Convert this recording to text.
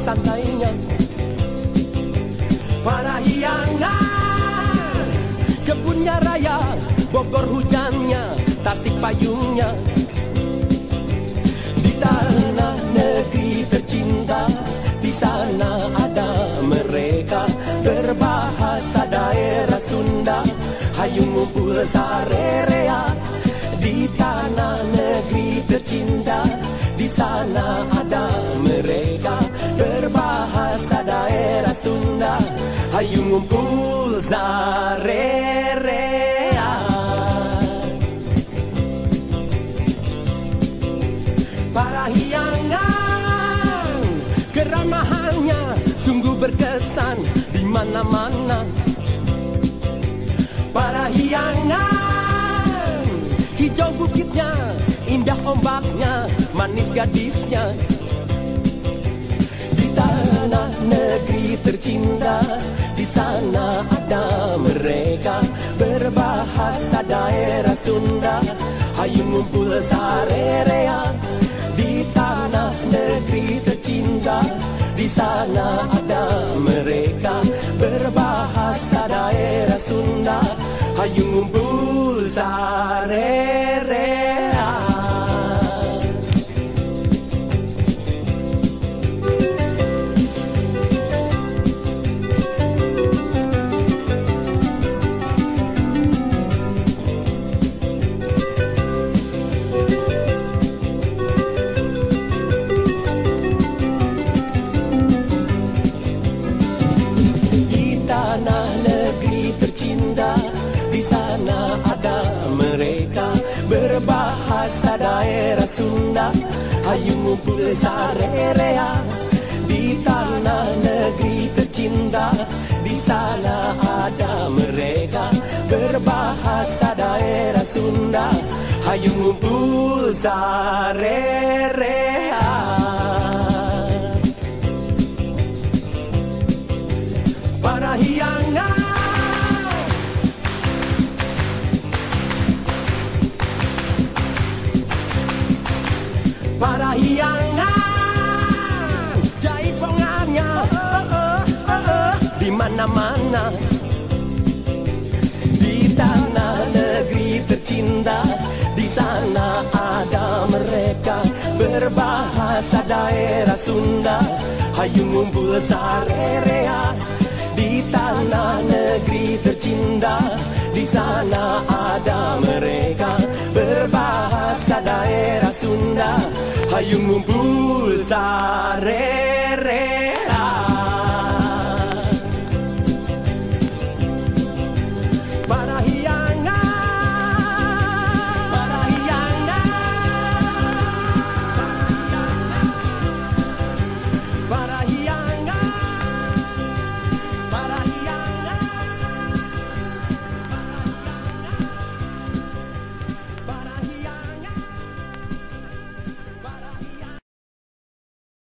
santainya. Para hiangan Kebunnya raya Bogor hujannya Tasik payungnya. Di tanah negeri tercinta Di sana ada mereka Berbahasa daerah Sunda. Hayu ngumpul sarerea Di tanah negeri tercinta Di sana ada Sunda Hayu ngumpul sarerea Para hiangan Keramahannya sungguh berkesan di mana-mana Para hiangan Hijau bukitnya, indah ombaknya, manis gadisnya tercinta Di sana ada mereka. Berbahasa daerah Sunda Hayu ngumpul sarerea ada mereka Berbahasa daerah Sunda. Hayu ngumpul sarerea Di tanah negeri tercinta. Di sana ada mereka Berbahasa daerah Sunda. Hayu ngumpul sarerea Di tanah negeri tercinta Di sana ada mereka. Berbahasa daerah Sunda Hayu ngumpul sarerea. Di tanah negeri tercinta Di sana ada mereka. Berbahasa daerah Sunda Hayu ngumpul sarerea